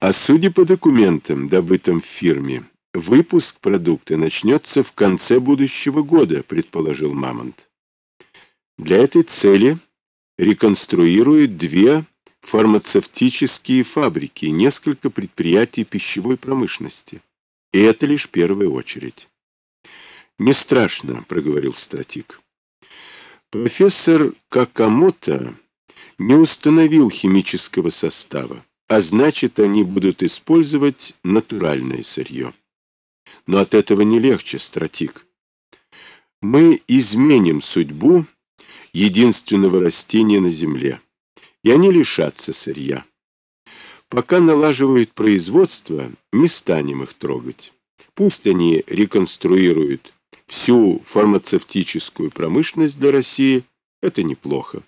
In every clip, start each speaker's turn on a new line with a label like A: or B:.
A: А судя по документам, добытым в фирме, выпуск продукта начнется в конце будущего года, предположил Мамонт. Для этой цели реконструируют две фармацевтические фабрики и несколько предприятий пищевой промышленности. И это лишь первая очередь. «Не страшно», — проговорил стратик. Профессор Какамото не установил химического состава, а значит, они будут использовать натуральное сырье. Но от этого не легче, стратик. Мы изменим судьбу единственного растения на Земле, и они лишатся сырья. Пока налаживают производство, не станем их трогать. Пусть они реконструируют всю фармацевтическую промышленность для России, это неплохо.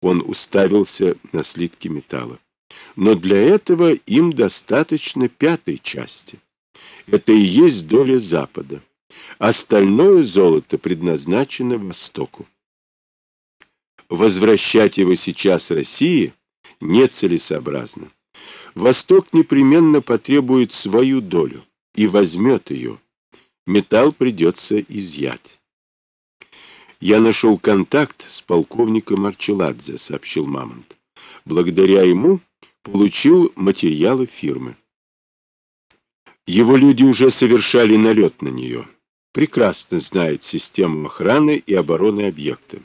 A: Он уставился на слитки металла. Но для этого им достаточно пятой части. Это и есть доля Запада. Остальное золото предназначено Востоку. Возвращать его сейчас России нецелесообразно. Восток непременно потребует свою долю и возьмет ее. Металл придется изъять. «Я нашел контакт с полковником Арчеладзе», — сообщил Мамонт. «Благодаря ему получил материалы фирмы. Его люди уже совершали налет на нее. Прекрасно знают систему охраны и обороны объекта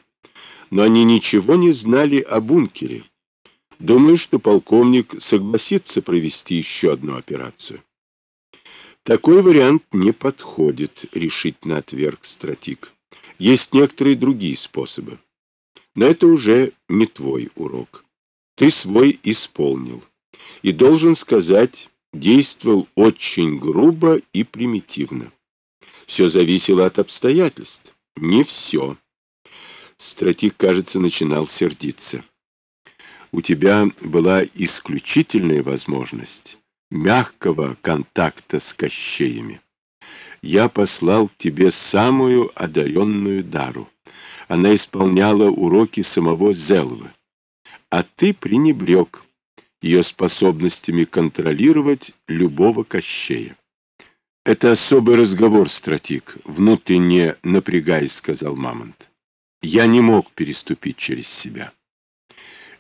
A: но они ничего не знали о бункере. Думаю, что полковник согласится провести еще одну операцию. Такой вариант не подходит, решительно отверг стратик. Есть некоторые другие способы. Но это уже не твой урок. Ты свой исполнил. И, должен сказать, действовал очень грубо и примитивно. Все зависело от обстоятельств. Не все. Стратик, кажется, начинал сердиться. У тебя была исключительная возможность мягкого контакта с кощеями. Я послал тебе самую одаренную дару. Она исполняла уроки самого Зелвы. А ты пренебрег ее способностями контролировать любого кощея. Это особый разговор, стратик, внутренне напрягаясь, сказал Мамонт я не мог переступить через себя.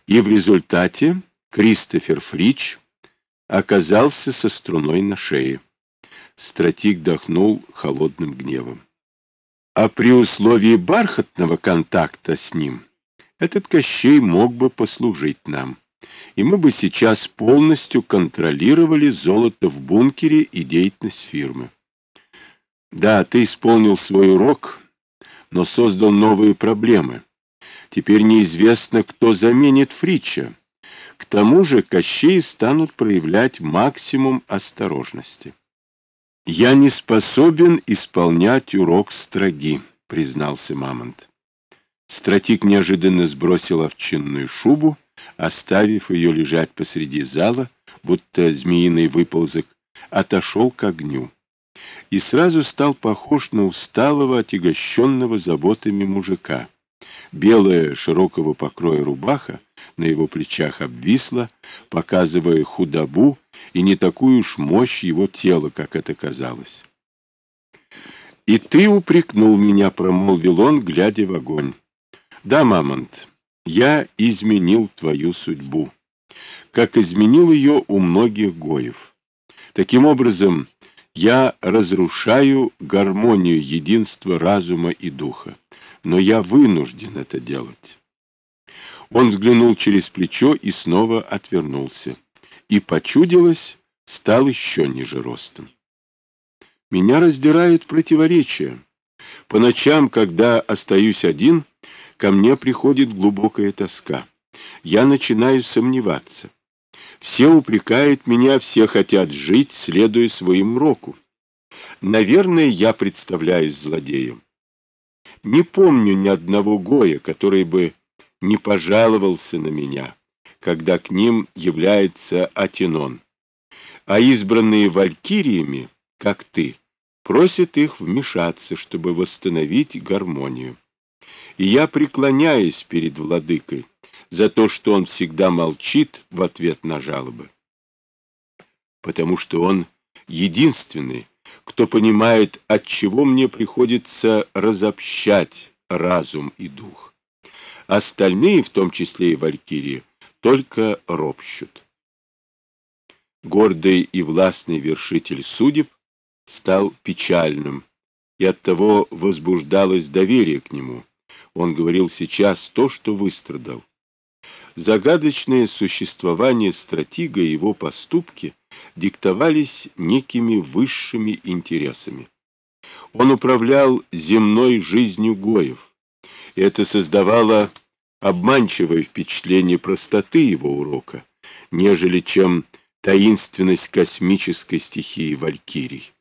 A: И в результате Кристофер Фрич оказался со струной на шее. Стратик дохнул холодным гневом. А при условии бархатного контакта с ним этот Кощей мог бы послужить нам, и мы бы сейчас полностью контролировали золото в бункере и деятельность фирмы. Да, ты исполнил свой урок, но создал новые проблемы. Теперь неизвестно, кто заменит Фрича. К тому же Кощеи станут проявлять максимум осторожности. «Я не способен исполнять урок строги», — признался Мамонт. Стратик неожиданно сбросил овчинную шубу, оставив ее лежать посреди зала, будто змеиный выползок, отошел к огню и сразу стал похож на усталого, отягощенного заботами мужика. Белая широкого покроя рубаха на его плечах обвисла, показывая худобу и не такую уж мощь его тела, как это казалось. «И ты упрекнул меня», — промолвил он, глядя в огонь. «Да, Мамонт, я изменил твою судьбу, как изменил ее у многих гоев. Таким образом, я разрушаю гармонию единства разума и духа, но я вынужден это делать. Он взглянул через плечо и снова отвернулся. И, почудилось, стал еще ниже ростом. Меня раздирают противоречия. По ночам, когда остаюсь один, ко мне приходит глубокая тоска. Я начинаю сомневаться. Все упрекают меня, все хотят жить, следуя своему року. Наверное, я представляюсь злодеем. Не помню ни одного Гоя, который бы не пожаловался на меня, когда к ним является Атинон. А избранные валькириями, как ты, просят их вмешаться, чтобы восстановить гармонию. И я преклоняюсь перед владыкой, за то, что он всегда молчит в ответ на жалобы. потому что он единственный, кто понимает, от чего мне приходится разобщать разум и дух. Остальные, в том числе и валькирии, только ропщут. Гордый и властный вершитель судеб стал печальным, и оттого возбуждалось доверие к нему. Он говорил сейчас то, что выстрадал. Загадочное существование стратега и его поступки диктовались некими высшими интересами. Он управлял земной жизнью Гоев. Это создавало обманчивое впечатление простоты его урока, нежели чем таинственность космической стихии Валькирий.